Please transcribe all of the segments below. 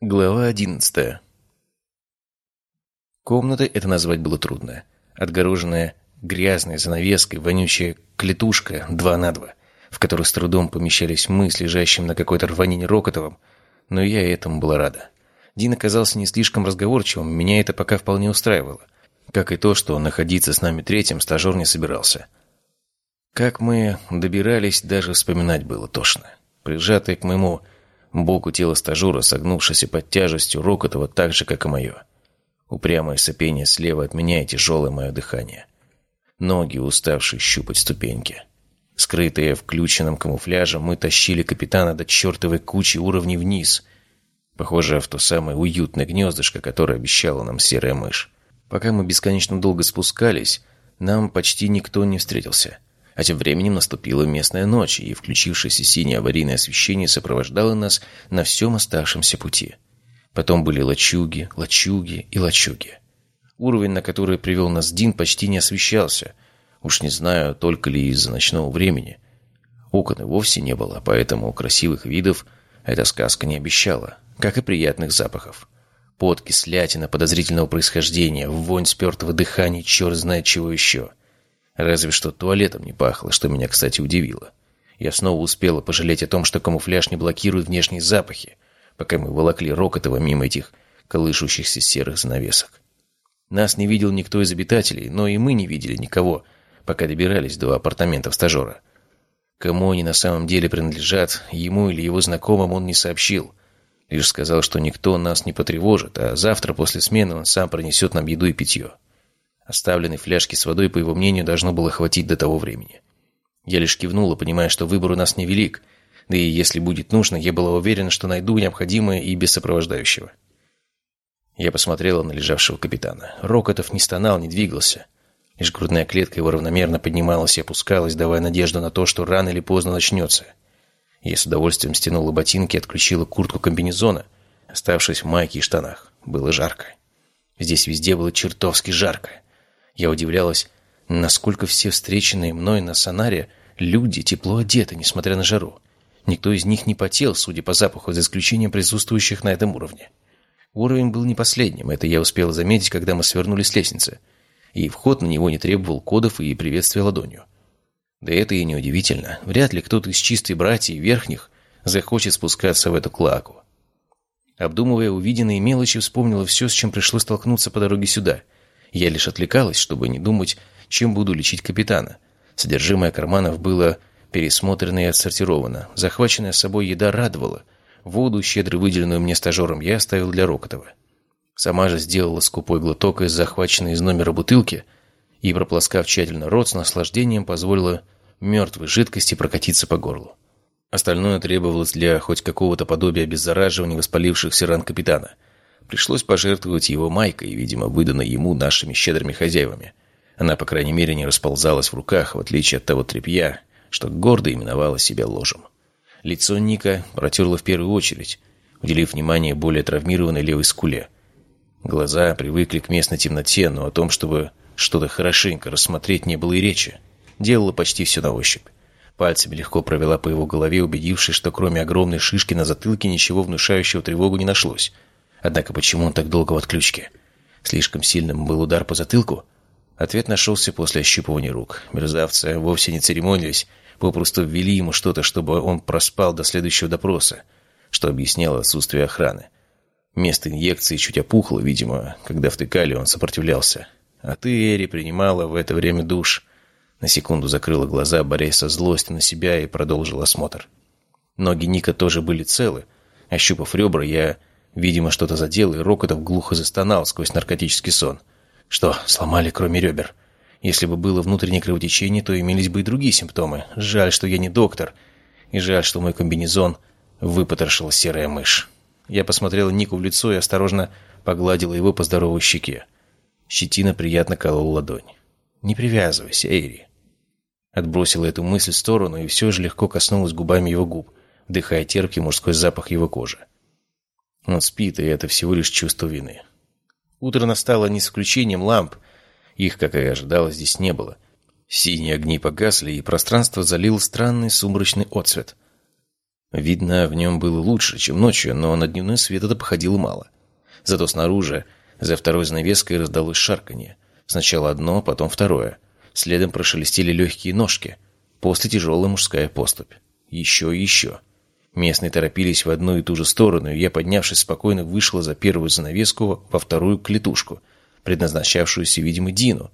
Глава одиннадцатая. Комнатой это назвать было трудно. Отгороженная грязной занавеской, вонючая клетушка два на два, в которой с трудом помещались мы с лежащим на какой-то рванине Рокотовым, но я этому была рада. Дин оказался не слишком разговорчивым, меня это пока вполне устраивало. Как и то, что находиться с нами третьим стажер не собирался. Как мы добирались, даже вспоминать было тошно. Прижатый к моему Боку тела стажера, согнувшееся под тяжестью Рокотова так же, как и мое. Упрямое сопение слева от меня и тяжелое мое дыхание. Ноги, уставшие щупать ступеньки. Скрытые включенным камуфляжем, мы тащили капитана до чертовой кучи уровней вниз. Похоже, в то самое уютное гнездышко, которое обещала нам серая мышь. Пока мы бесконечно долго спускались, нам почти никто не встретился. А тем временем наступила местная ночь, и включившееся синее аварийное освещение сопровождало нас на всем оставшемся пути. Потом были лачуги, лачуги и лачуги. Уровень, на который привел нас Дин, почти не освещался. Уж не знаю, только ли из-за ночного времени. Окон и вовсе не было, поэтому красивых видов эта сказка не обещала, как и приятных запахов. Пот, кислятина, подозрительного происхождения, вонь спертого дыхания, черт знает чего еще. Разве что туалетом не пахло, что меня, кстати, удивило. Я снова успела пожалеть о том, что камуфляж не блокирует внешние запахи, пока мы волокли Рокотова мимо этих колышущихся серых занавесок. Нас не видел никто из обитателей, но и мы не видели никого, пока добирались до апартаментов стажера. Кому они на самом деле принадлежат, ему или его знакомым он не сообщил. Лишь сказал, что никто нас не потревожит, а завтра после смены он сам принесет нам еду и питье. Оставленной фляжки с водой, по его мнению, должно было хватить до того времени. Я лишь кивнула, понимая, что выбор у нас невелик, да и если будет нужно, я была уверена, что найду необходимое и без сопровождающего. Я посмотрела на лежавшего капитана. Рокотов не стонал, не двигался. Лишь грудная клетка его равномерно поднималась и опускалась, давая надежду на то, что рано или поздно начнется. Я с удовольствием стянула ботинки и отключила куртку комбинезона, оставшись в майке и штанах. Было жарко. Здесь везде было чертовски жарко. Я удивлялась, насколько все встреченные мной на Сонаре люди тепло одеты, несмотря на жару. Никто из них не потел, судя по запаху, за исключением присутствующих на этом уровне. Уровень был не последним, это я успела заметить, когда мы свернули с лестницы. И вход на него не требовал кодов и приветствия ладонью. Да это и неудивительно. Вряд ли кто-то из чистой братьев верхних захочет спускаться в эту клаку. Обдумывая увиденные мелочи, вспомнила все, с чем пришлось столкнуться по дороге сюда – я лишь отвлекалась, чтобы не думать, чем буду лечить капитана. Содержимое карманов было пересмотрено и отсортировано. Захваченная с собой еда радовала. Воду, щедро выделенную мне стажером, я оставил для Рокотова. Сама же сделала скупой глоток из захваченной из номера бутылки и, прополоскав тщательно рот, с наслаждением позволила мертвой жидкости прокатиться по горлу. Остальное требовалось для хоть какого-то подобия обеззараживания воспалившихся ран капитана – Пришлось пожертвовать его майкой, видимо, выданной ему нашими щедрыми хозяевами. Она, по крайней мере, не расползалась в руках, в отличие от того тряпья, что гордо именовало себя ложем. Лицо Ника протерло в первую очередь, уделив внимание более травмированной левой скуле. Глаза привыкли к местной темноте, но о том, чтобы что-то хорошенько рассмотреть, не было и речи. Делала почти все на ощупь. Пальцами легко провела по его голове, убедившись, что кроме огромной шишки на затылке ничего внушающего тревогу не нашлось. Однако почему он так долго в отключке? Слишком сильным был удар по затылку? Ответ нашелся после ощупывания рук. Мерзавцы вовсе не церемонились, попросту ввели ему что-то, чтобы он проспал до следующего допроса, что объясняло отсутствие охраны. Место инъекции чуть опухло, видимо, когда втыкали, он сопротивлялся. А ты, Эри, принимала в это время душ. На секунду закрыла глаза, борясь со злостью на себя, и продолжила осмотр. Ноги Ника тоже были целы. Ощупав ребра, я Видимо, что-то задело, и Рокотов глухо застонал сквозь наркотический сон. Что, сломали кроме ребер? Если бы было внутреннее кровотечение, то имелись бы и другие симптомы. Жаль, что я не доктор. И жаль, что мой комбинезон выпотрошила серая мышь. Я посмотрела Нику в лицо и осторожно погладила его по здоровой щеке. Щетина приятно колола ладонь. «Не привязывайся, Эйри». Отбросила эту мысль в сторону и все же легко коснулась губами его губ, вдыхая терпкий мужской запах его кожи. Он спит, и это всего лишь чувство вины. Утро настало не с включением ламп. Их, как и ожидалось, здесь не было. Синие огни погасли, и пространство залил странный сумрачный отцвет. Видно, в нем было лучше, чем ночью, но на дневной свет это походило мало. Зато снаружи, за второй занавеской, раздалось шарканье. Сначала одно, потом второе. Следом прошелестели легкие ножки. После тяжелая мужская поступь. Еще и еще. Местные торопились в одну и ту же сторону, и я, поднявшись спокойно, вышла за первую занавеску во вторую клетушку, предназначавшуюся, видимо, Дину,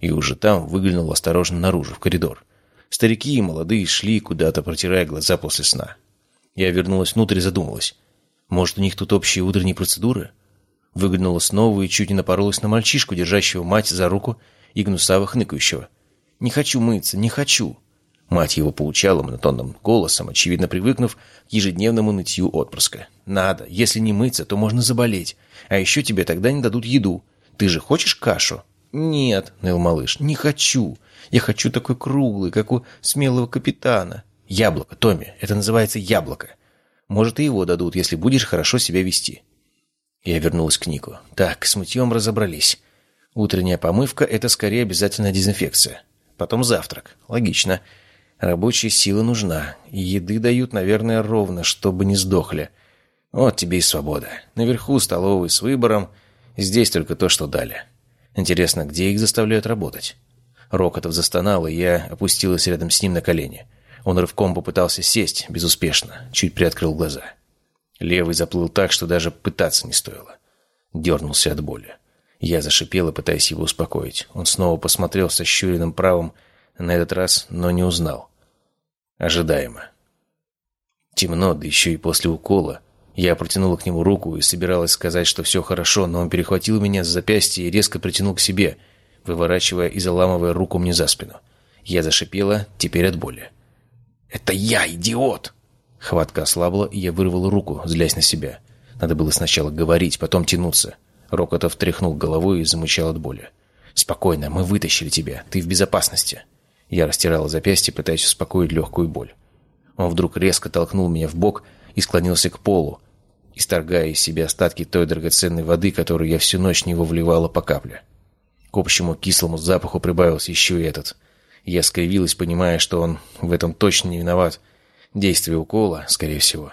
и уже там выглянул осторожно наружу, в коридор. Старики и молодые шли куда-то, протирая глаза после сна. Я вернулась внутрь и задумалась. Может, у них тут общие утренние процедуры? Выглянула снова и чуть не напоролась на мальчишку, держащего мать за руку и гнусаво хныкающего. «Не хочу мыться, не хочу!» Мать его поучала монотонным голосом, очевидно привыкнув к ежедневному нытью отпрыска. «Надо. Если не мыться, то можно заболеть. А еще тебе тогда не дадут еду. Ты же хочешь кашу?» «Нет», — ныл малыш, — «не хочу. Я хочу такой круглый, как у смелого капитана». Яблоко, Томми. Это называется яблоко. Может, и его дадут, если будешь хорошо себя вести. Я вернулась к Нику. Так, с мытьем разобрались. Утренняя помывка – это скорее обязательная дезинфекция. Потом завтрак. Логично. Рабочая сила нужна. Еды дают, наверное, ровно, чтобы не сдохли. Вот тебе и свобода. Наверху столовый с выбором. Здесь только то, что дали. Интересно, где их заставляют работать? Рокотов застонал, и я опустилась рядом с ним на колени. Он рывком попытался сесть, безуспешно, чуть приоткрыл глаза. Левый заплыл так, что даже пытаться не стоило. Дернулся от боли. Я зашипела, пытаясь его успокоить. Он снова посмотрел со щуренным правым, на этот раз, но не узнал. Ожидаемо. Темно, да еще и после укола. Я протянула к нему руку и собиралась сказать, что все хорошо, но он перехватил меня с запястья и резко притянул к себе, выворачивая и заламывая руку мне за спину. Я зашипела, теперь от боли. «Это я, идиот!» Хватка ослабла, и я вырвал руку, злясь на себя. Надо было сначала говорить, потом тянуться. Рокотов тряхнул головой и замычал от боли. «Спокойно, мы вытащили тебя. Ты в безопасности». Я растирала запястье, пытаясь успокоить легкую боль. Он вдруг резко толкнул меня в бок и склонился к полу, исторгая из себя остатки той драгоценной воды, которую я всю ночь не вовливала по капле. К общему кислому запаху прибавился еще и этот – я скривилась, понимая, что он в этом точно не виноват. Действие укола, скорее всего.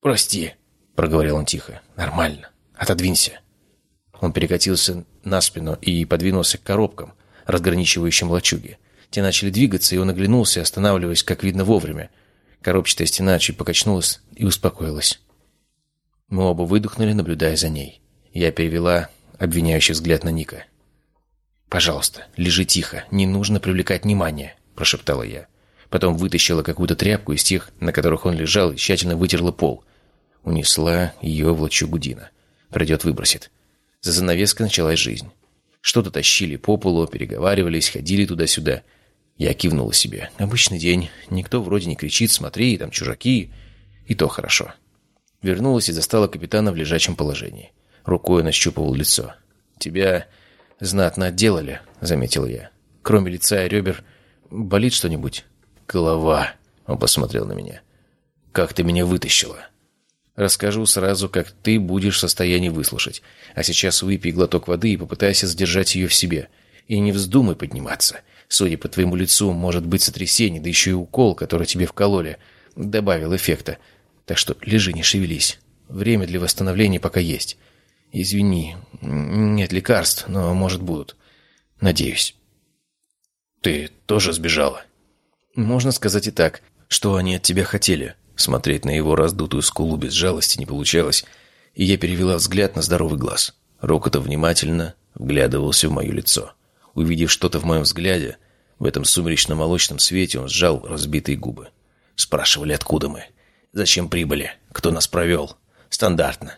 «Прости», — проговорил он тихо. «Нормально. Отодвинься». Он перекатился на спину и подвинулся к коробкам, разграничивающим лачуги. Те начали двигаться, и он оглянулся, останавливаясь, как видно, вовремя. Коробчатая стена чуть покачнулась и успокоилась. Мы оба выдохнули, наблюдая за ней. Я перевела обвиняющий взгляд на Ника. «Пожалуйста, лежи тихо, не нужно привлекать внимание», – прошептала я. Потом вытащила какую-то тряпку из тех, на которых он лежал, и тщательно вытерла пол. Унесла ее в лачугу Дина. Придет, выбросит. За занавеской началась жизнь. Что-то тащили по полу, переговаривались, ходили туда-сюда. Я кивнула себе. Обычный день. Никто вроде не кричит «смотри, там чужаки». И то хорошо. Вернулась и застала капитана в лежачем положении. Рукой он ощупывал лицо. «Тебя «Знатно отделали», — заметил я. «Кроме лица и ребер, болит что-нибудь?» «Голова», — он посмотрел на меня. «Как ты меня вытащила?» «Расскажу сразу, как ты будешь в состоянии выслушать. А сейчас выпей глоток воды и попытайся задержать ее в себе. И не вздумай подниматься. Судя по твоему лицу, может быть сотрясение, да еще и укол, который тебе вкололи, добавил эффекта. Так что лежи, не шевелись. Время для восстановления пока есть. «Извини, нет лекарств, но, может, будут. Надеюсь». «Ты тоже сбежала?» «Можно сказать и так. Что они от тебя хотели?» Смотреть на его раздутую скулу без жалости не получалось, и я перевела взгляд на здоровый глаз. Рокотов внимательно вглядывался в мое лицо. Увидев что-то в моем взгляде, в этом сумеречно-молочном свете он сжал разбитые губы. Спрашивали, откуда мы. Зачем прибыли? Кто нас провел? Стандартно.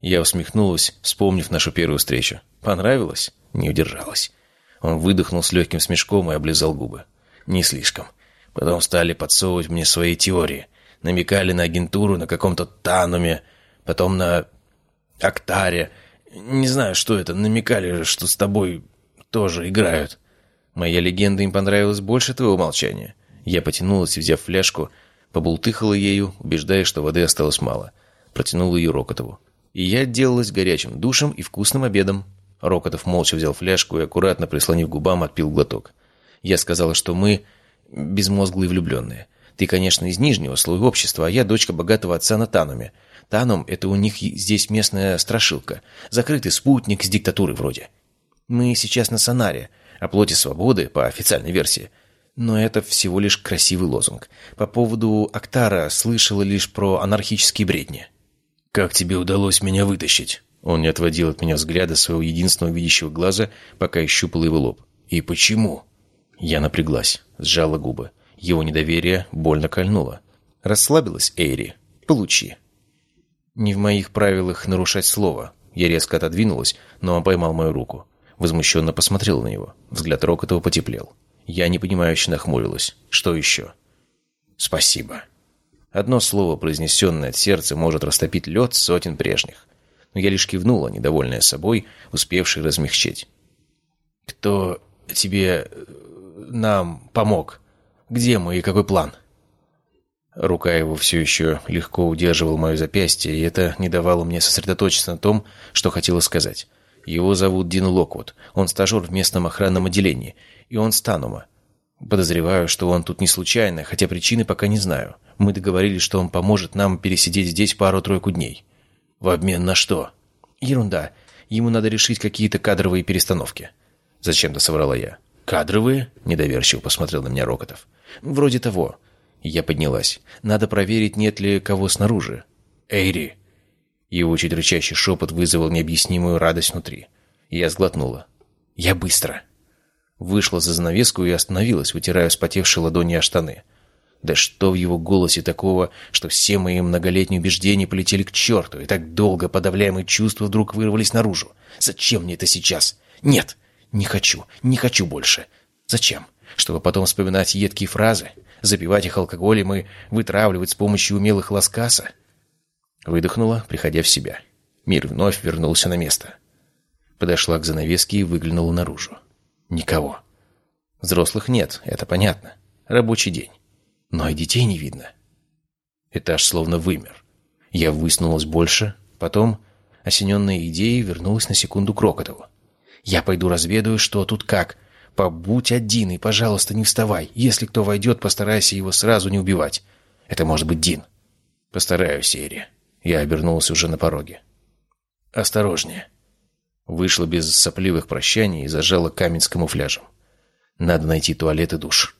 Я усмехнулась, вспомнив нашу первую встречу. Понравилось? Не удержалась. Он выдохнул с легким смешком и облизал губы. Не слишком. Потом стали подсовывать мне свои теории. Намекали на агентуру на каком-то Тануме, потом на Актаре. Не знаю, что это. Намекали, что с тобой тоже играют. Моя легенда им понравилась больше твоего молчания. Я потянулась, взяв фляжку, побултыхала ею, убеждая, что воды осталось мало. Протянула ее Рокотову и я отделалась горячим душем и вкусным обедом. Рокотов молча взял фляжку и, аккуратно прислонив губам, отпил глоток. Я сказала, что мы безмозглые влюбленные. Ты, конечно, из нижнего слоя общества, а я дочка богатого отца на Тануме. Танум — это у них здесь местная страшилка. Закрытый спутник с диктатуры вроде. Мы сейчас на Сонаре, о плоти свободы, по официальной версии. Но это всего лишь красивый лозунг. По поводу Актара слышала лишь про анархические бредни. «Как тебе удалось меня вытащить?» Он не отводил от меня взгляда своего единственного видящего глаза, пока я щупал его лоб. «И почему?» Я напряглась, сжала губы. Его недоверие больно кольнуло. Расслабилась Эйри. «Получи». Не в моих правилах нарушать слово. Я резко отодвинулась, но он поймал мою руку. Возмущенно посмотрел на него. Взгляд Рокотова потеплел. Я непонимающе нахмурилась. «Что еще?» «Спасибо». Одно слово, произнесенное от сердца, может растопить лед сотен прежних. Но я лишь кивнула, недовольная собой, успевшей размягчить. «Кто тебе... нам помог? Где мы и какой план?» Рука его все еще легко удерживала мое запястье, и это не давало мне сосредоточиться на том, что хотела сказать. Его зовут Дин Локвуд. Он стажер в местном охранном отделении, и он с Танума. Подозреваю, что он тут не случайно, хотя причины пока не знаю. Мы договорились, что он поможет нам пересидеть здесь пару-тройку дней. В обмен на что? Ерунда. Ему надо решить какие-то кадровые перестановки. Зачем-то соврала я. «Кадровые?» – недоверчиво посмотрел на меня Рокотов. «Вроде того». Я поднялась. «Надо проверить, нет ли кого снаружи». «Эйри!» Его чуть рычащий шепот вызвал необъяснимую радость внутри. Я сглотнула. «Я быстро!» Вышла за занавеску и остановилась, вытирая вспотевшие ладони о штаны. Да что в его голосе такого, что все мои многолетние убеждения полетели к черту, и так долго подавляемые чувства вдруг вырвались наружу. Зачем мне это сейчас? Нет, не хочу, не хочу больше. Зачем? Чтобы потом вспоминать едкие фразы, запивать их алкоголем и вытравливать с помощью умелых ласкаса? Выдохнула, приходя в себя. Мир вновь вернулся на место. Подошла к занавеске и выглянула наружу. Никого. Взрослых нет, это понятно. Рабочий день. Но и детей не видно. Этаж словно вымер. Я высунулась больше, потом, осененная идеей, вернулась на секунду к Рокотову. «Я пойду разведаю, что тут как. Побудь один и, пожалуйста, не вставай. Если кто войдет, постарайся его сразу не убивать. Это может быть Дин». «Постараюсь, Эри». Я обернулся уже на пороге. «Осторожнее». Вышла без сопливых прощаний и зажала камень с камуфляжем. Надо найти туалет и душ.